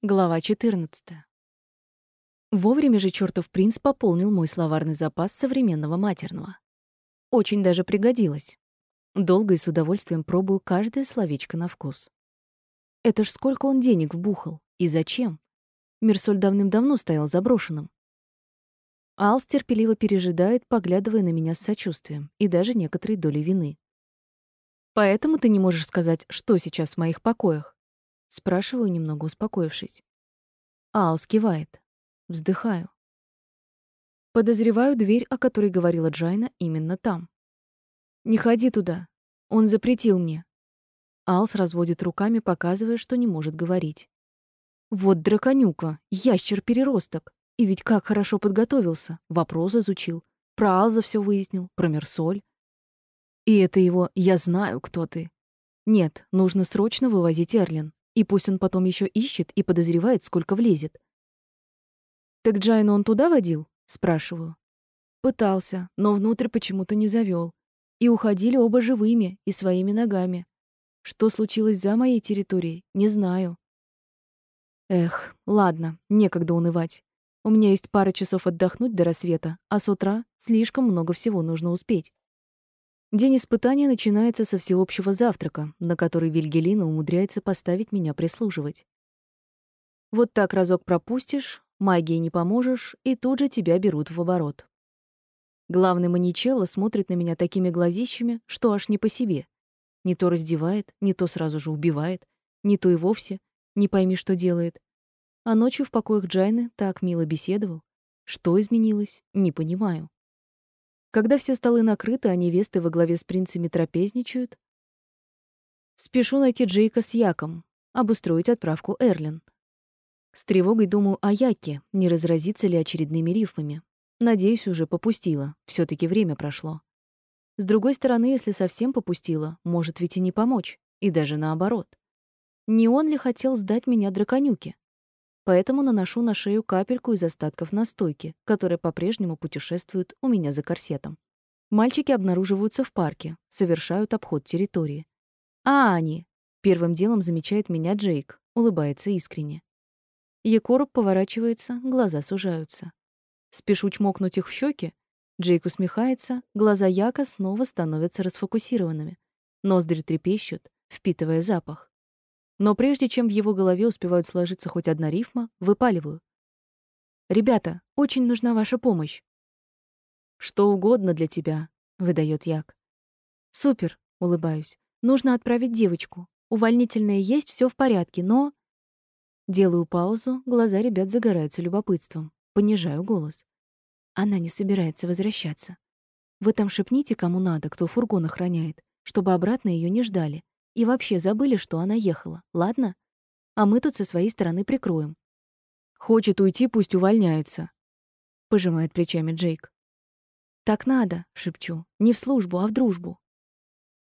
Глава 14. Вовремя же чертов принц пополнил мой словарный запас современного матерного. Очень даже пригодилось. Долго и с удовольствием пробую каждое словечко на вкус. Это ж сколько он денег вбухал. И зачем? Мирсоль давным-давно стоял заброшенным. Алс терпеливо пережидает, поглядывая на меня с сочувствием и даже некоторой долей вины. «Поэтому ты не можешь сказать, что сейчас в моих покоях?» Спрашиваю, немного успокоившись. Ал скивает. Вздыхаю. Подозреваю дверь, о которой говорила Джайна, именно там. «Не ходи туда. Он запретил мне». Алс разводит руками, показывая, что не может говорить. «Вот драконюка, ящер-переросток. И ведь как хорошо подготовился, вопрос изучил, про Алза все выяснил, про Мерсоль. И это его «я знаю, кто ты». Нет, нужно срочно вывозить Эрлин. И пусть он потом еще ищет и подозревает, сколько влезет. «Так Джайну он туда водил?» — спрашиваю. Пытался, но внутрь почему-то не завел. И уходили оба живыми и своими ногами. Что случилось за моей территорией, не знаю. Эх, ладно, некогда унывать. У меня есть пара часов отдохнуть до рассвета, а с утра слишком много всего нужно успеть. День испытания начинается со всеобщего завтрака, на который Вильгелина умудряется поставить меня прислуживать. Вот так разок пропустишь, магии не поможешь, и тут же тебя берут в оборот. Главный маничелло смотрит на меня такими глазищами, что аж не по себе. Не то раздевает, не то сразу же убивает, не то и вовсе, не пойми, что делает. А ночью в покоях Джайны так мило беседовал. Что изменилось, не понимаю. Когда все столы накрыты, а невесты во главе с принцами трапезничают, спешу найти Джейка с Яком, обустроить отправку Эрлин. С тревогой думаю о Яке, не разразится ли очередными рифмами. Надеюсь, уже попустила, все таки время прошло. С другой стороны, если совсем попустила, может ведь и не помочь, и даже наоборот. Не он ли хотел сдать меня драконюке? Поэтому наношу на шею капельку из остатков настойки, которая по-прежнему путешествует у меня за корсетом. Мальчики обнаруживаются в парке, совершают обход территории. А они! Первым делом замечает меня Джейк, улыбается искренне. Екоруб поворачивается, глаза сужаются. Спешу чмокнуть их в щеки. Джейк усмехается, глаза Яка снова становятся расфокусированными. Ноздри трепещут, впитывая запах. Но прежде чем в его голове успевают сложиться хоть одна рифма, выпаливаю. «Ребята, очень нужна ваша помощь». «Что угодно для тебя», — выдает Як. «Супер», — улыбаюсь. «Нужно отправить девочку. Увольнительное есть, все в порядке, но...» Делаю паузу, глаза ребят загораются любопытством. Понижаю голос. Она не собирается возвращаться. Вы там шепните, кому надо, кто фургон охраняет, чтобы обратно ее не ждали. И вообще забыли, что она ехала, ладно? А мы тут со своей стороны прикроем. Хочет уйти, пусть увольняется. Пожимает плечами Джейк. Так надо, шепчу. Не в службу, а в дружбу.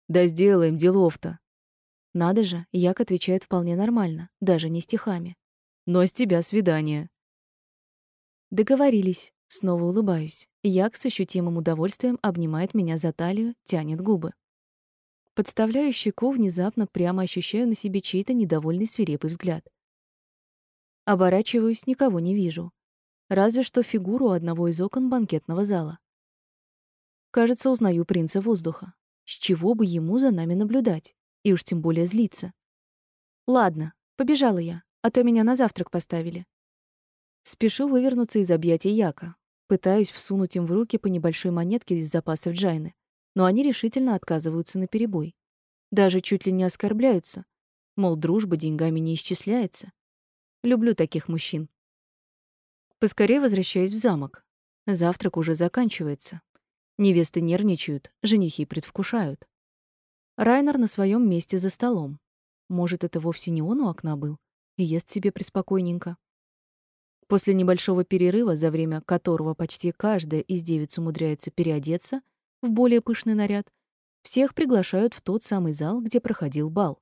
Да сделаем делов-то. Надо же, Як отвечает вполне нормально, даже не стихами. Но с тебя свидание. Договорились. Снова улыбаюсь. Як с ощутимым удовольствием обнимает меня за талию, тянет губы. Подставляю щеку, внезапно прямо ощущаю на себе чей-то недовольный свирепый взгляд. Оборачиваюсь, никого не вижу. Разве что фигуру одного из окон банкетного зала. Кажется, узнаю принца воздуха. С чего бы ему за нами наблюдать? И уж тем более злиться. Ладно, побежала я, а то меня на завтрак поставили. Спешу вывернуться из объятий Яка. Пытаюсь всунуть им в руки по небольшой монетке из запасов Джайны но они решительно отказываются на перебой. Даже чуть ли не оскорбляются. Мол, дружба деньгами не исчисляется. Люблю таких мужчин. Поскорее возвращаюсь в замок. Завтрак уже заканчивается. Невесты нервничают, женихи предвкушают. Райнер на своем месте за столом. Может, это вовсе не он у окна был и ест себе преспокойненько. После небольшого перерыва, за время которого почти каждая из девиц умудряется переодеться, в более пышный наряд, всех приглашают в тот самый зал, где проходил бал.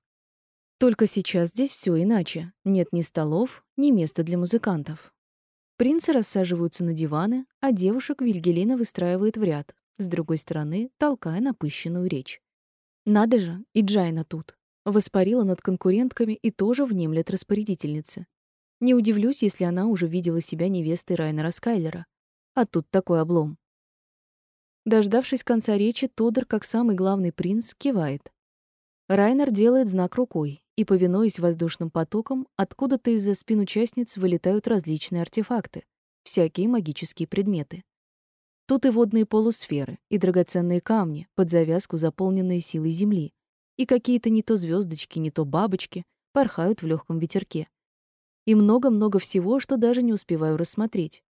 Только сейчас здесь все иначе. Нет ни столов, ни места для музыкантов. Принцы рассаживаются на диваны, а девушек Вильгелина выстраивает в ряд, с другой стороны толкая напыщенную речь. Надо же, и Джайна тут. Воспарила над конкурентками и тоже внемлет распорядительнице. Не удивлюсь, если она уже видела себя невестой Райнера Скайлера. А тут такой облом. Дождавшись конца речи, Тодор, как самый главный принц, кивает. Райнер делает знак рукой, и, повинуясь воздушным потокам, откуда-то из-за спин участниц вылетают различные артефакты, всякие магические предметы. Тут и водные полусферы, и драгоценные камни, под завязку заполненные силой земли, и какие-то не то звездочки, не то бабочки порхают в легком ветерке. И много-много всего, что даже не успеваю рассмотреть.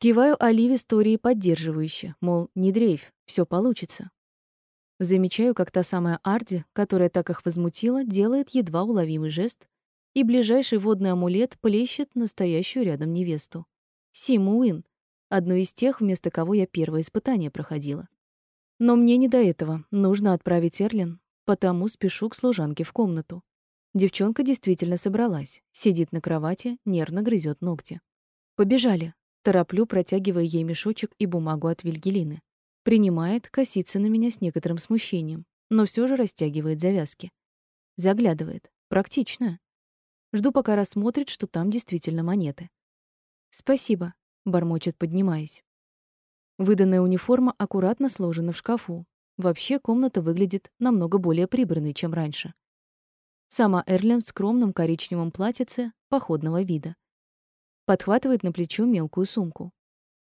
Киваю Оливе истории поддерживающе, мол, не дрейф, все получится. Замечаю, как та самая Арди, которая так их возмутила, делает едва уловимый жест, и ближайший водный амулет плещет настоящую рядом невесту. Симу Уин, одну из тех, вместо кого я первое испытание проходила. Но мне не до этого, нужно отправить Эрлин, потому спешу к служанке в комнату. Девчонка действительно собралась, сидит на кровати, нервно грызет ногти. Побежали. Тороплю, протягивая ей мешочек и бумагу от Вильгелины. Принимает, косится на меня с некоторым смущением, но все же растягивает завязки. Заглядывает. Практично. Жду, пока рассмотрит, что там действительно монеты. «Спасибо», — бормочет, поднимаясь. Выданная униформа аккуратно сложена в шкафу. Вообще комната выглядит намного более прибранной, чем раньше. Сама Эрлин в скромном коричневом платьице походного вида. Подхватывает на плечо мелкую сумку.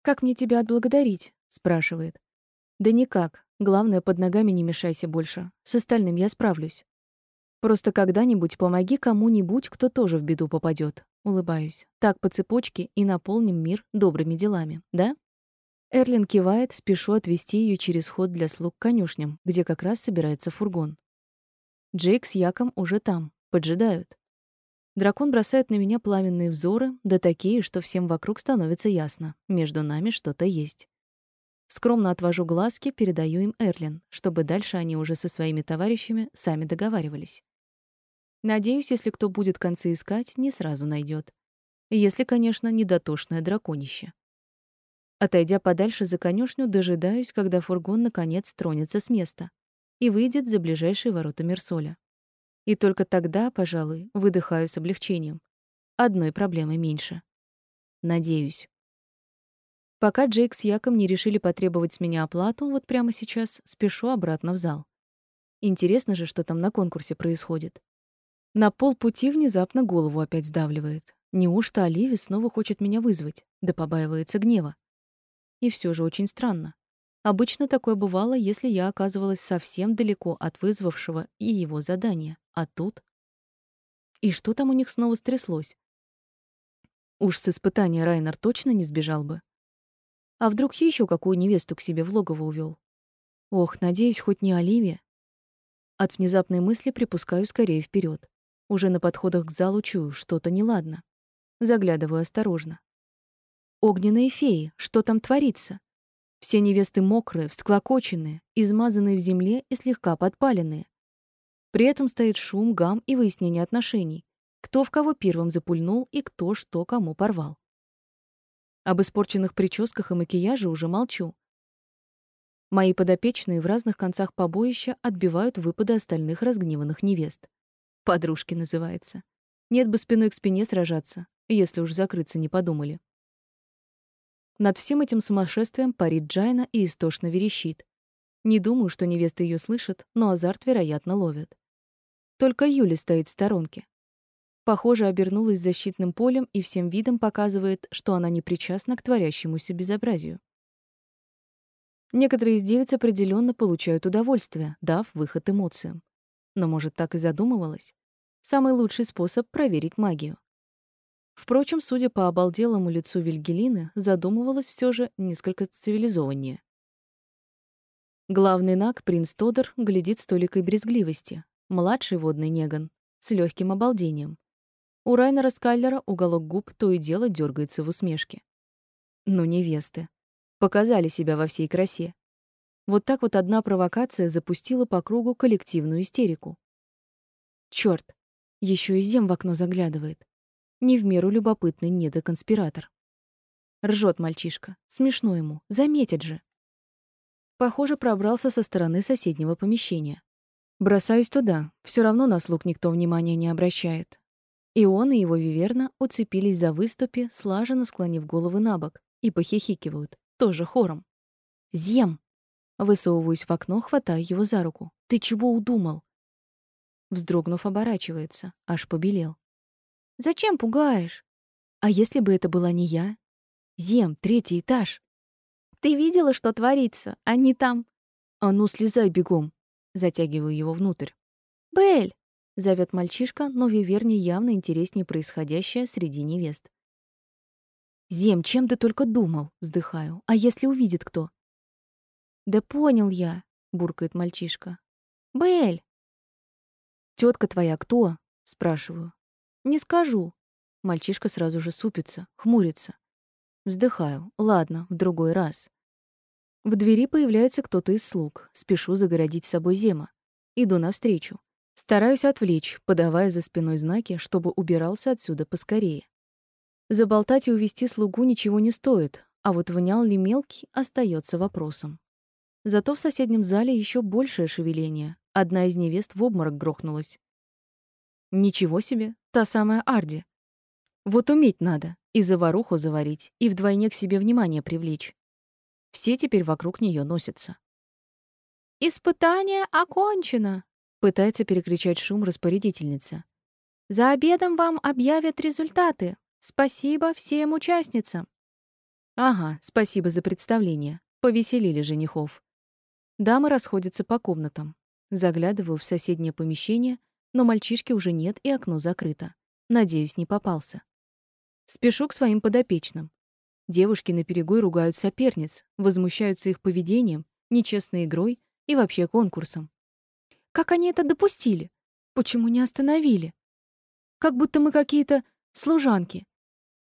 «Как мне тебя отблагодарить?» — спрашивает. Да никак. Главное, под ногами не мешайся больше. С остальным я справлюсь. Просто когда-нибудь помоги кому-нибудь, кто тоже в беду попадет. Улыбаюсь. Так по цепочке и наполним мир добрыми делами, да? Эрлин кивает, спешу отвести ее через ход для слуг к конюшням, где как раз собирается фургон. Джейк с Яком уже там, поджидают. Дракон бросает на меня пламенные взоры, да такие, что всем вокруг становится ясно. Между нами что-то есть. Скромно отвожу глазки, передаю им Эрлин, чтобы дальше они уже со своими товарищами сами договаривались. Надеюсь, если кто будет концы искать, не сразу найдет. Если, конечно, не дотошное драконище. Отойдя подальше за конюшню, дожидаюсь, когда фургон наконец тронется с места и выйдет за ближайшие ворота Мерсоля. И только тогда, пожалуй, выдыхаю с облегчением. Одной проблемы меньше. Надеюсь. Пока Джейк с Яком не решили потребовать с меня оплату, вот прямо сейчас спешу обратно в зал. Интересно же, что там на конкурсе происходит. На полпути внезапно голову опять сдавливает. Неужто Оливия снова хочет меня вызвать, да побаивается гнева? И все же очень странно. Обычно такое бывало, если я оказывалась совсем далеко от вызвавшего и его задания. А тут... И что там у них снова стряслось? Уж с испытания Райнер точно не сбежал бы. А вдруг еще какую невесту к себе в логово увел? Ох, надеюсь, хоть не Оливия. От внезапной мысли припускаю скорее вперед. Уже на подходах к залу чую, что-то неладно. Заглядываю осторожно. Огненные феи, что там творится? Все невесты мокрые, всклокоченные, измазанные в земле и слегка подпаленные. При этом стоит шум, гам и выяснение отношений. Кто в кого первым запульнул и кто что кому порвал. Об испорченных прическах и макияже уже молчу. Мои подопечные в разных концах побоища отбивают выпады остальных разгневанных невест. Подружки называется. Нет бы спиной к спине сражаться, если уж закрыться не подумали. Над всем этим сумасшествием парит Джайна и истошно верещит. Не думаю, что невесты ее слышат, но азарт, вероятно, ловят. Только Юли стоит в сторонке. Похоже, обернулась защитным полем и всем видом показывает, что она не причастна к творящемуся безобразию. Некоторые из девиц определенно получают удовольствие, дав выход эмоциям. Но, может, так и задумывалась? Самый лучший способ проверить магию. Впрочем, судя по обалделому лицу Вильгелины, задумывалась все же несколько цивилизованнее. Главный наг, принц Тодор, глядит с толикой брезгливости. Младший водный неган — с легким обалдением. У Райнера Скайлера уголок губ то и дело дергается в усмешке. Ну, невесты. Показали себя во всей красе. Вот так вот одна провокация запустила по кругу коллективную истерику. Чёрт, еще и Зем в окно заглядывает. Не в меру любопытный недоконспиратор. Ржет мальчишка. Смешно ему. Заметит же. Похоже, пробрался со стороны соседнего помещения. Бросаюсь туда. Все равно на слуг никто внимания не обращает. И он, и его виверна уцепились за выступе, слаженно склонив головы на бок, и похихикивают, тоже хором. «Зем!» Высовываюсь в окно, хватаю его за руку. «Ты чего удумал?» Вздрогнув, оборачивается, аж побелел. «Зачем пугаешь?» «А если бы это была не я?» «Зем, третий этаж!» «Ты видела, что творится? Они там...» «А ну, слезай бегом!» Затягиваю его внутрь. «Белль!» — зовет мальчишка, но Виверне явно интереснее происходящее среди невест. «Зем, чем ты только думал?» — вздыхаю. «А если увидит кто?» «Да понял я», — буркает мальчишка. «Белль!» Тетка твоя кто?» — спрашиваю. «Не скажу». Мальчишка сразу же супится, хмурится. Вздыхаю. Ладно, в другой раз. В двери появляется кто-то из слуг. Спешу загородить собой Зема. Иду навстречу. Стараюсь отвлечь, подавая за спиной знаки, чтобы убирался отсюда поскорее. Заболтать и увести слугу ничего не стоит, а вот внял ли мелкий, остается вопросом. Зато в соседнем зале еще большее шевеление. Одна из невест в обморок грохнулась. Ничего себе, та самая Арди. Вот уметь надо, и заваруху заварить, и вдвойне к себе внимание привлечь. Все теперь вокруг нее носятся. «Испытание окончено!» — пытается перекричать шум распорядительница. «За обедом вам объявят результаты. Спасибо всем участницам!» «Ага, спасибо за представление. Повеселили женихов». Дамы расходятся по комнатам. Заглядываю в соседнее помещение, но мальчишки уже нет и окно закрыто. Надеюсь, не попался. Спешу к своим подопечным. Девушки на перегой ругают соперниц, возмущаются их поведением, нечестной игрой и вообще конкурсом. Как они это допустили? Почему не остановили? Как будто мы какие-то служанки.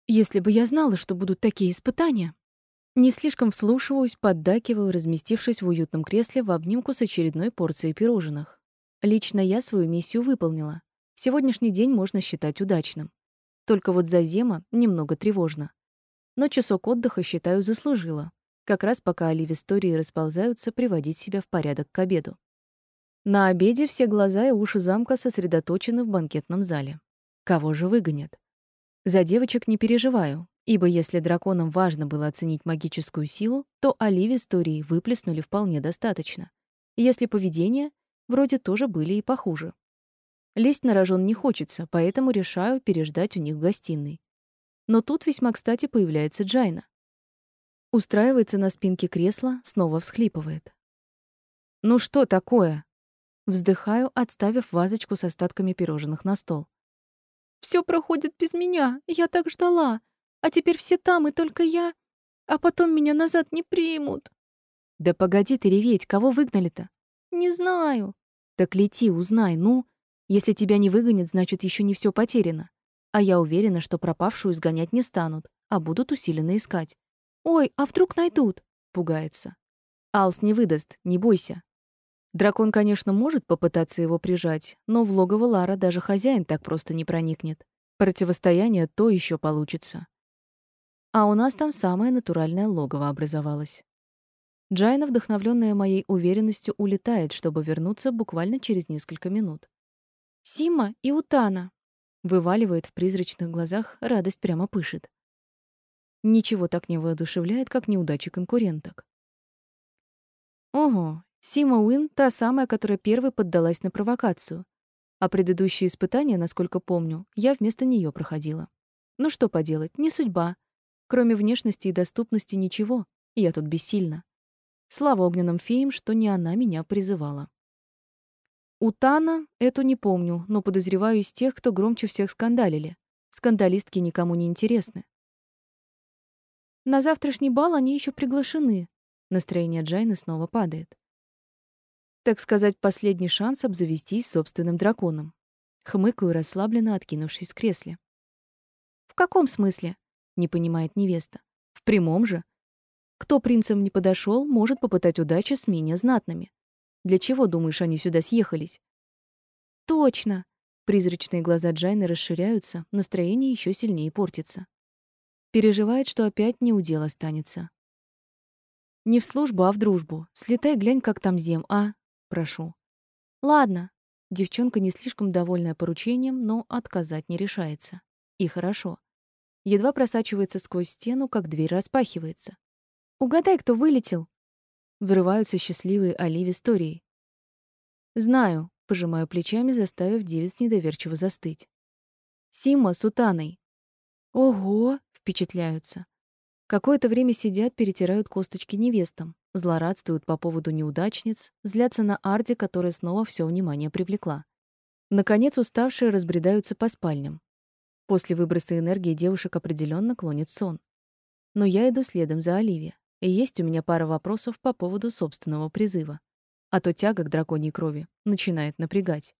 Если бы я знала, что будут такие испытания. Не слишком вслушиваюсь, поддакиваю, разместившись в уютном кресле в обнимку с очередной порцией пирожных. Лично я свою миссию выполнила. Сегодняшний день можно считать удачным. Только вот за Зема немного тревожно. Но часок отдыха, считаю, заслужила. Как раз пока Оливи истории расползаются, приводить себя в порядок к обеду. На обеде все глаза и уши замка сосредоточены в банкетном зале. Кого же выгонят? За девочек не переживаю. Ибо если драконам важно было оценить магическую силу, то Оливе истории выплеснули вполне достаточно. Если поведение, вроде тоже были и похуже. Лезть на рожон не хочется, поэтому решаю переждать у них в гостиной. Но тут весьма кстати появляется Джайна. Устраивается на спинке кресла, снова всхлипывает. «Ну что такое?» Вздыхаю, отставив вазочку с остатками пирожных на стол. Все проходит без меня, я так ждала. А теперь все там, и только я. А потом меня назад не примут. Да погоди ты реветь, кого выгнали-то? Не знаю. Так лети, узнай, ну. Если тебя не выгонят, значит, еще не все потеряно. А я уверена, что пропавшую изгонять не станут, а будут усиленно искать. Ой, а вдруг найдут? Пугается. Алс не выдаст, не бойся. Дракон, конечно, может попытаться его прижать, но в логово Лара даже хозяин так просто не проникнет. Противостояние то еще получится. А у нас там самое натуральное логово образовалось. Джайна, вдохновленная моей уверенностью, улетает, чтобы вернуться буквально через несколько минут. «Сима и Утана!» Вываливает в призрачных глазах, радость прямо пышет. Ничего так не воодушевляет, как неудачи конкуренток. Ого, Сима Уин — та самая, которая первой поддалась на провокацию. А предыдущие испытания, насколько помню, я вместо нее проходила. Ну что поделать, не судьба. Кроме внешности и доступности ничего, я тут бессильна. Слава огненным феям, что не она меня призывала. У Тана эту не помню, но подозреваю из тех, кто громче всех скандалили. Скандалистки никому не интересны. На завтрашний бал они еще приглашены. Настроение Джайны снова падает. Так сказать, последний шанс обзавестись собственным драконом. Хмыкаю расслабленно, откинувшись в кресле. В каком смысле? не понимает невеста. В прямом же. Кто принцам не подошел, может попытать удачи с менее знатными. Для чего, думаешь, они сюда съехались? Точно. Призрачные глаза Джайны расширяются, настроение еще сильнее портится. Переживает, что опять не удел останется. Не в службу, а в дружбу. Слетай, глянь, как там зем, а? Прошу. Ладно. Девчонка не слишком довольная поручением, но отказать не решается. И хорошо. Едва просачивается сквозь стену, как дверь распахивается. «Угадай, кто вылетел!» Вырываются счастливые Оливи истории. «Знаю», — пожимаю плечами, заставив девиц недоверчиво застыть. «Сима с Утаной». «Ого!» — впечатляются. Какое-то время сидят, перетирают косточки невестам, злорадствуют по поводу неудачниц, злятся на Арди, которая снова все внимание привлекла. Наконец, уставшие разбредаются по спальням. После выброса энергии девушек определенно клонит сон. Но я иду следом за Оливией, и есть у меня пара вопросов по поводу собственного призыва. А то тяга к драконьей крови начинает напрягать.